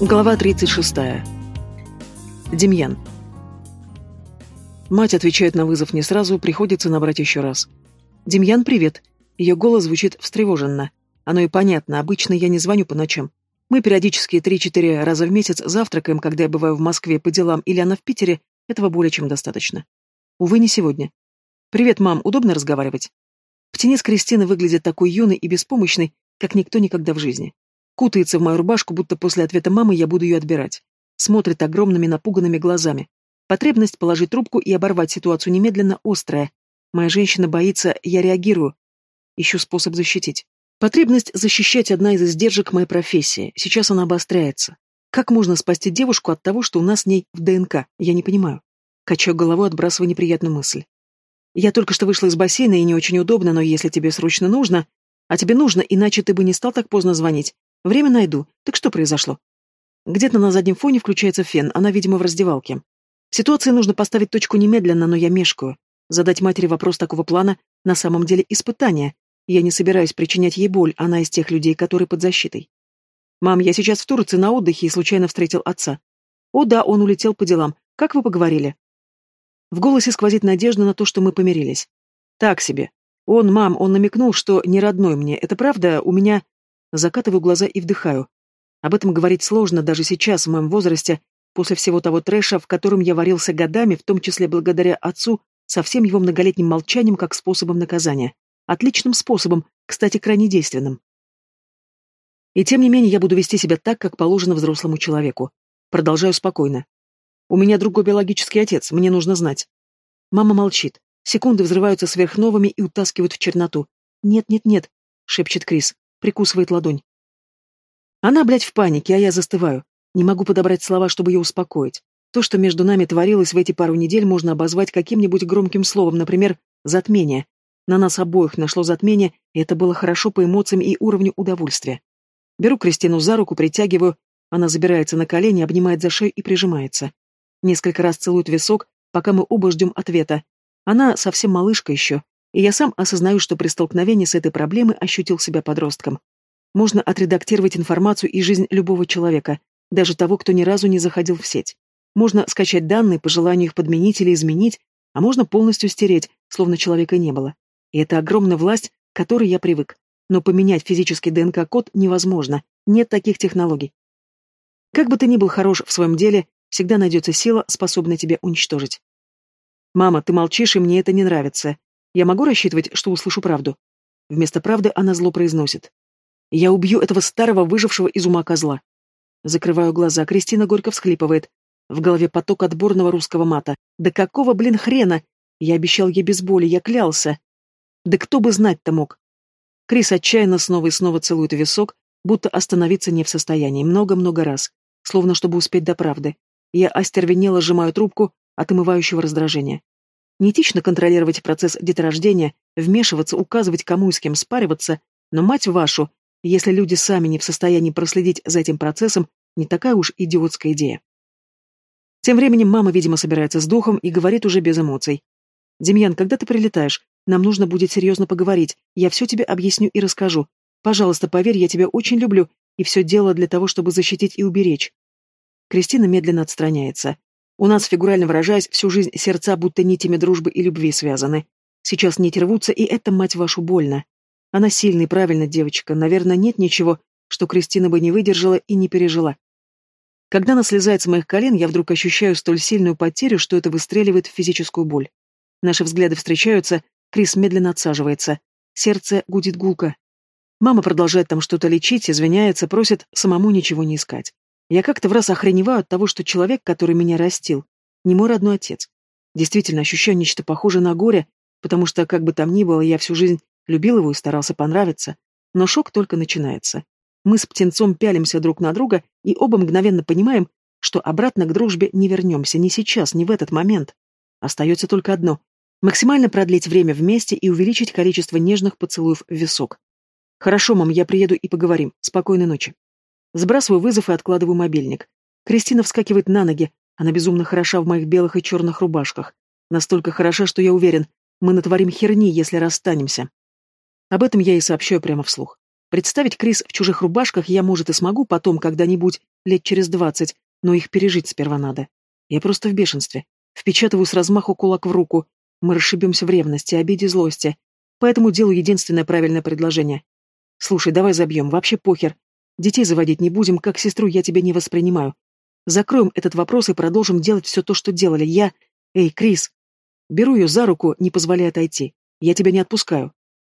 Глава 36. Демьян. Мать отвечает на вызов не сразу, приходится набрать еще раз. «Демьян, привет!» Ее голос звучит встревоженно. Оно и понятно, обычно я не звоню по ночам. Мы периодически три-четыре раза в месяц завтракаем, когда я бываю в Москве по делам или она в Питере, этого более чем достаточно. Увы, не сегодня. «Привет, мам, удобно разговаривать?» Птенец Кристины выглядит такой юной и беспомощной, как никто никогда в жизни. Кутается в мою рубашку, будто после ответа мамы я буду ее отбирать. Смотрит огромными напуганными глазами. Потребность положить трубку и оборвать ситуацию немедленно острая. Моя женщина боится, я реагирую. Ищу способ защитить. Потребность защищать одна из издержек моей профессии. Сейчас она обостряется. Как можно спасти девушку от того, что у нас с ней в ДНК? Я не понимаю. Качаю головой, отбрасывая неприятную мысль. Я только что вышла из бассейна и не очень удобно, но если тебе срочно нужно... А тебе нужно, иначе ты бы не стал так поздно звонить. Время найду. Так что произошло? Где-то на заднем фоне включается фен, она, видимо, в раздевалке. Ситуации нужно поставить точку немедленно, но я мешкаю. Задать матери вопрос такого плана на самом деле испытание. Я не собираюсь причинять ей боль, она из тех людей, которые под защитой. «Мам, я сейчас в Турции на отдыхе и случайно встретил отца». «О да, он улетел по делам. Как вы поговорили?» В голосе сквозит надежда на то, что мы помирились. «Так себе. Он, мам, он намекнул, что не родной мне. Это правда, у меня...» Закатываю глаза и вдыхаю. Об этом говорить сложно даже сейчас, в моем возрасте, после всего того трэша, в котором я варился годами, в том числе благодаря отцу, со всем его многолетним молчанием как способом наказания. Отличным способом, кстати, крайне действенным. И тем не менее я буду вести себя так, как положено взрослому человеку. Продолжаю спокойно. У меня другой биологический отец, мне нужно знать. Мама молчит. Секунды взрываются сверхновыми и утаскивают в черноту. «Нет-нет-нет», — шепчет Крис прикусывает ладонь. Она, блядь, в панике, а я застываю. Не могу подобрать слова, чтобы ее успокоить. То, что между нами творилось в эти пару недель, можно обозвать каким-нибудь громким словом, например, «затмение». На нас обоих нашло затмение, и это было хорошо по эмоциям и уровню удовольствия. Беру Кристину за руку, притягиваю, она забирается на колени, обнимает за шею и прижимается. Несколько раз целует висок, пока мы оба ждем ответа. Она совсем малышка еще, и я сам осознаю, что при столкновении с этой проблемой ощутил себя подростком. Можно отредактировать информацию и жизнь любого человека, даже того, кто ни разу не заходил в сеть. Можно скачать данные, по желанию их подменить или изменить, а можно полностью стереть, словно человека не было. И это огромная власть, к которой я привык. Но поменять физический ДНК-код невозможно, нет таких технологий. Как бы ты ни был хорош в своем деле, всегда найдется сила, способная тебя уничтожить. «Мама, ты молчишь, и мне это не нравится. Я могу рассчитывать, что услышу правду? Вместо правды она зло произносит. Я убью этого старого выжившего из ума козла. Закрываю глаза, Кристина горько всхлипывает. В голове поток отборного русского мата. Да какого, блин, хрена? Я обещал ей без боли, я клялся. Да кто бы знать-то мог? Крис отчаянно снова и снова целует висок, будто остановиться не в состоянии, много-много раз, словно чтобы успеть до правды. Я остервенело сжимаю трубку от омывающего раздражения. Неэтично контролировать процесс деторождения, вмешиваться, указывать, кому и с кем спариваться, но, мать вашу, если люди сами не в состоянии проследить за этим процессом, не такая уж идиотская идея. Тем временем мама, видимо, собирается с духом и говорит уже без эмоций. «Демьян, когда ты прилетаешь? Нам нужно будет серьезно поговорить. Я все тебе объясню и расскажу. Пожалуйста, поверь, я тебя очень люблю, и все делала для того, чтобы защитить и уберечь». Кристина медленно отстраняется. У нас, фигурально выражаясь, всю жизнь сердца будто нитями дружбы и любви связаны. Сейчас нити рвутся, и это, мать вашу, больно. Она сильная и правильная девочка, наверное, нет ничего, что Кристина бы не выдержала и не пережила. Когда она слезает с моих колен, я вдруг ощущаю столь сильную потерю, что это выстреливает в физическую боль. Наши взгляды встречаются, Крис медленно отсаживается. Сердце гудит гулко. Мама продолжает там что-то лечить, извиняется, просит самому ничего не искать. Я как-то в раз охреневаю от того, что человек, который меня растил, не мой родной отец. Действительно, ощущаю нечто похожее на горе, потому что, как бы там ни было, я всю жизнь любил его и старался понравиться. Но шок только начинается. Мы с птенцом пялимся друг на друга и оба мгновенно понимаем, что обратно к дружбе не вернемся ни сейчас, ни в этот момент. Остается только одно — максимально продлить время вместе и увеличить количество нежных поцелуев в висок. Хорошо, мам, я приеду и поговорим. Спокойной ночи. Сбрасываю вызов и откладываю мобильник. Кристина вскакивает на ноги. Она безумно хороша в моих белых и черных рубашках. Настолько хороша, что я уверен, мы натворим херни, если расстанемся. Об этом я и сообщаю прямо вслух. Представить Крис в чужих рубашках я, может, и смогу потом, когда-нибудь, лет через двадцать, но их пережить сперва надо. Я просто в бешенстве. Впечатываю с размаху кулак в руку. Мы расшибемся в ревности, обиде, злости. Поэтому делаю единственное правильное предложение. Слушай, давай забьем, вообще похер. Детей заводить не будем, как сестру я тебя не воспринимаю. Закроем этот вопрос и продолжим делать все то, что делали. Я... Эй, Крис. Беру ее за руку, не позволяя отойти. Я тебя не отпускаю.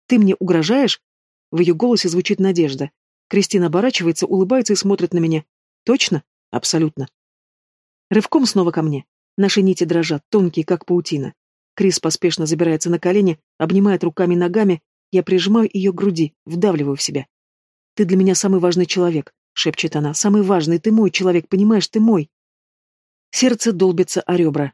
Ты мне угрожаешь? В ее голосе звучит надежда. Кристина оборачивается, улыбается и смотрит на меня. Точно? Абсолютно. Рывком снова ко мне. Наши нити дрожат, тонкие, как паутина. Крис поспешно забирается на колени, обнимает руками и ногами, я прижимаю ее к груди, вдавливаю в себя. «Ты для меня самый важный человек», — шепчет она. «Самый важный, ты мой человек, понимаешь, ты мой». Сердце долбится о ребра.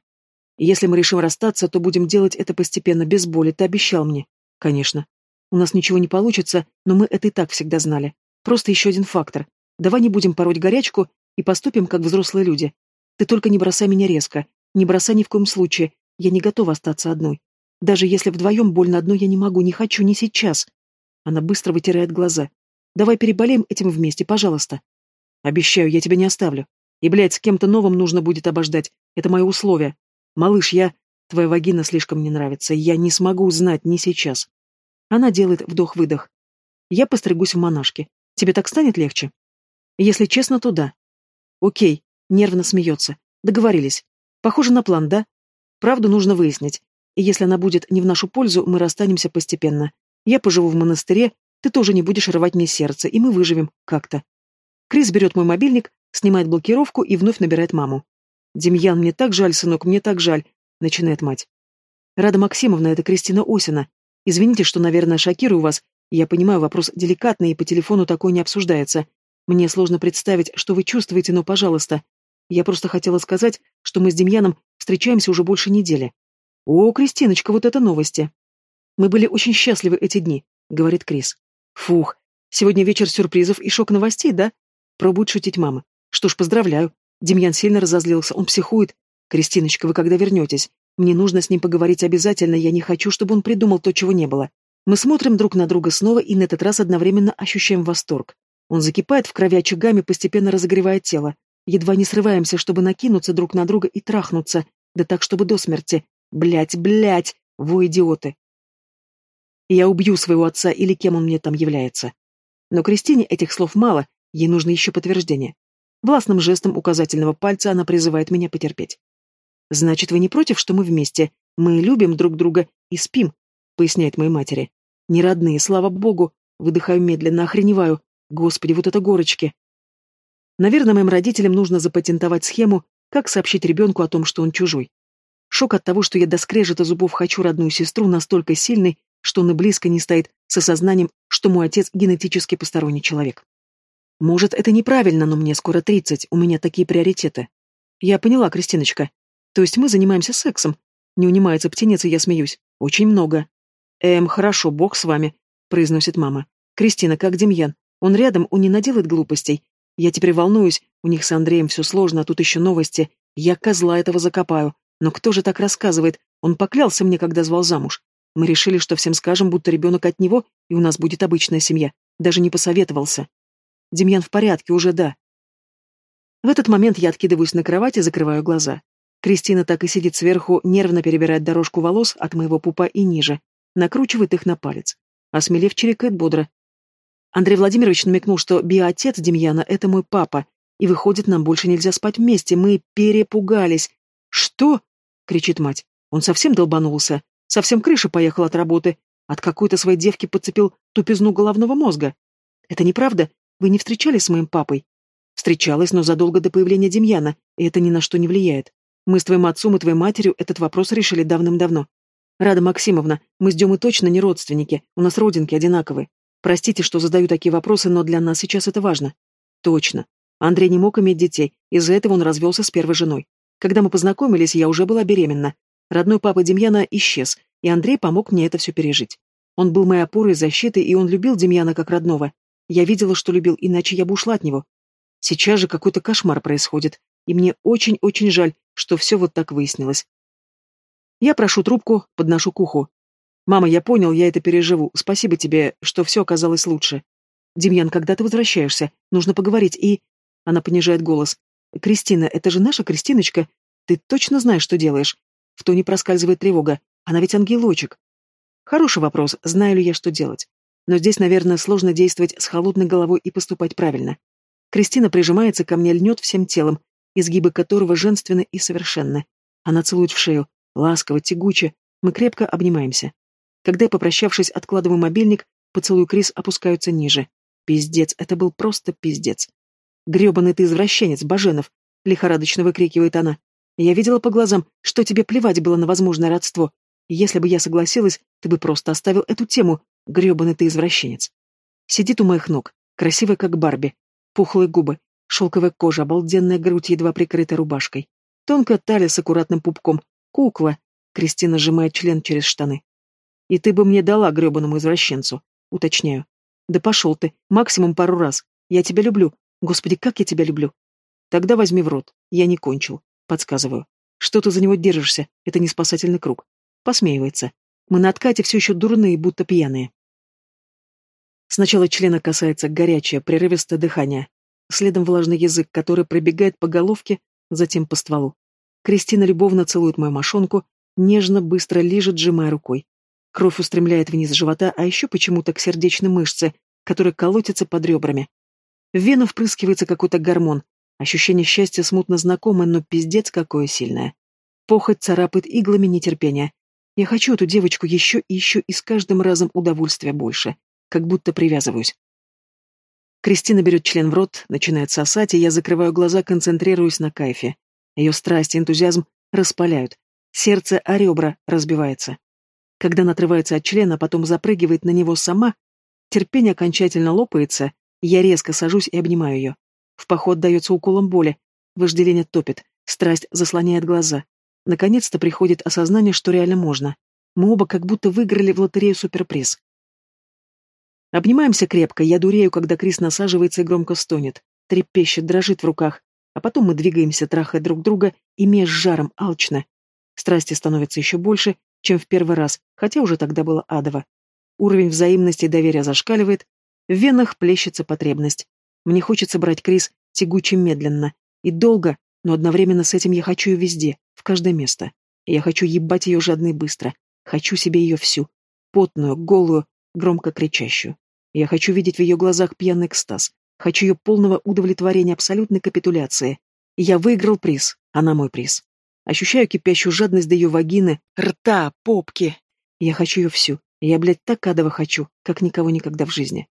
«Если мы решим расстаться, то будем делать это постепенно, без боли, ты обещал мне». «Конечно. У нас ничего не получится, но мы это и так всегда знали. Просто еще один фактор. Давай не будем пороть горячку и поступим, как взрослые люди. Ты только не бросай меня резко. Не бросай ни в коем случае. Я не готова остаться одной. Даже если вдвоем больно одной я не могу, не хочу, не сейчас. Она быстро вытирает глаза. Давай переболеем этим вместе, пожалуйста. Обещаю, я тебя не оставлю. И, блядь, с кем-то новым нужно будет обождать. Это мое условие. Малыш, я... Твоя вагина слишком мне нравится. Я не смогу узнать, не сейчас. Она делает вдох-выдох. Я постригусь в монашке. Тебе так станет легче? Если честно, то да. Окей. Нервно смеется. Договорились. Похоже на план, да? Правду нужно выяснить. И если она будет не в нашу пользу, мы расстанемся постепенно. Я поживу в монастыре, ты тоже не будешь рвать мне сердце, и мы выживем как-то. Крис берет мой мобильник, снимает блокировку и вновь набирает маму. «Демьян, мне так жаль, сынок, мне так жаль», — начинает мать. «Рада Максимовна, это Кристина Осина. Извините, что, наверное, шокирую вас. Я понимаю, вопрос деликатный, и по телефону такой не обсуждается. Мне сложно представить, что вы чувствуете, но, пожалуйста. Я просто хотела сказать, что мы с Демьяном встречаемся уже больше недели. «О, Кристиночка, вот это новости!» «Мы были очень счастливы эти дни», — говорит Крис. «Фух, сегодня вечер сюрпризов и шок новостей, да?» Пробует шутить мама. «Что ж, поздравляю. Демьян сильно разозлился, он психует. Кристиночка, вы когда вернетесь? Мне нужно с ним поговорить обязательно, я не хочу, чтобы он придумал то, чего не было. Мы смотрим друг на друга снова и на этот раз одновременно ощущаем восторг. Он закипает в крови очагами, постепенно разогревая тело. Едва не срываемся, чтобы накинуться друг на друга и трахнуться, да так, чтобы до смерти. Блять, блять, вы идиоты. Я убью своего отца или кем он мне там является. Но Кристине этих слов мало, ей нужно еще подтверждение. Властным жестом указательного пальца она призывает меня потерпеть. «Значит, вы не против, что мы вместе? Мы любим друг друга и спим», — поясняет моей матери. «Не родные, слава богу!» Выдыхаю медленно, охреневаю. Господи, вот это горочки. Наверное, моим родителям нужно запатентовать схему, как сообщить ребенку о том, что он чужой. Шок от того, что я до скрежета зубов хочу родную сестру, настолько сильный, что он и близко не стоит с осознанием, что мой отец генетически посторонний человек. Может, это неправильно, но мне скоро тридцать, у меня такие приоритеты. Я поняла, Кристиночка. То есть мы занимаемся сексом. Не унимается птенец, и я смеюсь. Очень много. Эм, хорошо, бог с вами, произносит мама. Кристина, как Демьян? Он рядом, он не наделает глупостей. Я теперь волнуюсь, у них с Андреем все сложно, а тут еще новости. Я козла этого закопаю. Но кто же так рассказывает? Он поклялся мне, когда звал замуж. Мы решили, что всем скажем, будто ребенок от него, и у нас будет обычная семья. Даже не посоветовался. Демьян в порядке, уже да. В этот момент я откидываюсь на кровать и закрываю глаза. Кристина так и сидит сверху, нервно перебирает дорожку волос от моего пупа и ниже, накручивает их на палец. Осмелев, чирикает бодро. Андрей Владимирович намекнул, что биоотец Демьяна — это мой папа, и выходит, нам больше нельзя спать вместе, мы перепугались. Что? — кричит мать. «Он совсем долбанулся. Совсем крыша поехала от работы. От какой-то своей девки подцепил тупизну головного мозга. Это неправда? Вы не встречались с моим папой?» «Встречалась, но задолго до появления Демьяна, и это ни на что не влияет. Мы с твоим отцом и твоей матерью этот вопрос решили давным-давно. Рада Максимовна, мы с Демой точно не родственники, у нас родинки одинаковые. Простите, что задаю такие вопросы, но для нас сейчас это важно. Точно. Андрей не мог иметь детей, из-за этого он развелся с первой женой. Когда мы познакомились, я уже была беременна. Родной папа Демьяна исчез, и Андрей помог мне это все пережить. Он был моей опорой, защитой, и он любил Демьяна как родного. Я видела, что любил, иначе я бы ушла от него. Сейчас же какой-то кошмар происходит, и мне очень-очень жаль, что все вот так выяснилось. Я прошу трубку, подношу к уху. «Мама, я понял, я это переживу. Спасибо тебе, что все оказалось лучше». Демьян, когда ты возвращаешься? Нужно поговорить и...» Она понижает голос. «Кристина, это же наша Кристиночка. Ты точно знаешь, что делаешь?» В тоне проскальзывает тревога. Она ведь ангелочек. Хороший вопрос, знаю ли я, что делать. Но здесь, наверное, сложно действовать с холодной головой и поступать правильно. Кристина прижимается ко мне, льнет всем телом, изгибы которого женственны и совершенны. Она целует в шею, ласково, тягуче. Мы крепко обнимаемся. Когда я, попрощавшись, откладываю мобильник, поцелуй Крис опускаются ниже. Пиздец, это был просто пиздец. «Гребаный ты извращенец, Баженов!» — лихорадочно выкрикивает она. «Я видела по глазам, что тебе плевать было на возможное родство. Если бы я согласилась, ты бы просто оставил эту тему, гребаный ты извращенец». Сидит у моих ног, красивая как Барби. Пухлые губы, шелковая кожа, обалденная грудь, едва прикрытой рубашкой. Тонкая талия с аккуратным пупком. Кукла. Кристина сжимает член через штаны. «И ты бы мне дала гребаному извращенцу», — уточняю. «Да пошел ты, максимум пару раз. Я тебя люблю, Господи, как я тебя люблю. Тогда возьми в рот. Я не кончил. Подсказываю. Что ты за него держишься? Это не спасательный круг. Посмеивается. Мы на откате все еще дурные, будто пьяные. Сначала члена касается горячее, прерывистое дыхание. Следом влажный язык, который пробегает по головке, затем по стволу. Кристина любовно целует мою мошонку, нежно, быстро лижет, сжимая рукой. Кровь устремляет вниз живота, а еще почему-то к сердечной мышце, которая колотится под ребрами. В вену впрыскивается какой-то гормон. Ощущение счастья смутно знакомое, но пиздец какое сильное. Похоть царапает иглами нетерпения. Я хочу эту девочку еще и еще и с каждым разом удовольствия больше. Как будто привязываюсь. Кристина берет член в рот, начинает сосать, и я закрываю глаза, концентрируюсь на кайфе. Ее страсть и энтузиазм распаляют. Сердце о ребра разбивается. Когда она отрывается от члена, а потом запрыгивает на него сама, терпение окончательно лопается, я резко сажусь и обнимаю ее. В поход дается уколом боли. Вожделение топит. Страсть заслоняет глаза. Наконец-то приходит осознание, что реально можно. Мы оба как будто выиграли в лотерею суперприз. Обнимаемся крепко, я дурею, когда Крис насаживается и громко стонет. Трепещет, дрожит в руках. А потом мы двигаемся, трахая друг друга, имея с жаром, алчно. Страсти становится еще больше, чем в первый раз, хотя уже тогда было адово. Уровень взаимности и доверия зашкаливает, в венах плещется потребность. Мне хочется брать Крис тягуче медленно и долго, но одновременно с этим я хочу ее везде, в каждое место. Я хочу ебать ее жадно и быстро. Хочу себе ее всю. Потную, голую, громко кричащую. Я хочу видеть в ее глазах пьяный экстаз. Хочу ее полного удовлетворения, абсолютной капитуляции. Я выиграл приз. Она мой приз. Ощущаю кипящую жадность до ее вагины, рта, попки. Я хочу ее всю. Я, блядь, так адово хочу, как никого никогда в жизни.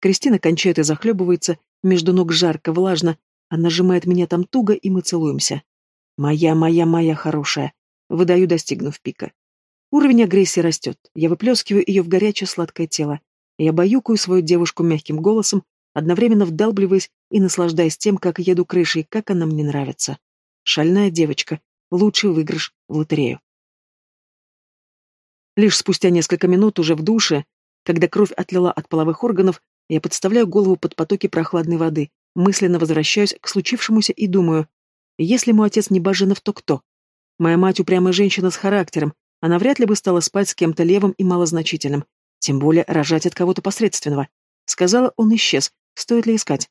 Кристина кончает и захлебывается, между ног жарко, влажно. Она сжимает меня там туго, и мы целуемся. Моя, моя, моя хорошая. Выдаю, достигнув пика. Уровень агрессии растет. Я выплескиваю ее в горячее сладкое тело. Я баюкаю свою девушку мягким голосом, одновременно вдалбливаясь и наслаждаясь тем, как еду крышей, как она мне нравится. Шальная девочка. Лучший выигрыш в лотерею. Лишь спустя несколько минут уже в душе, когда кровь отлила от половых органов, я подставляю голову под потоки прохладной воды, мысленно возвращаюсь к случившемуся и думаю, если мой отец не Баженов, то кто? Моя мать упрямая женщина с характером, она вряд ли бы стала спать с кем-то левым и малозначительным, тем более рожать от кого-то посредственного. Сказала, он исчез, стоит ли искать?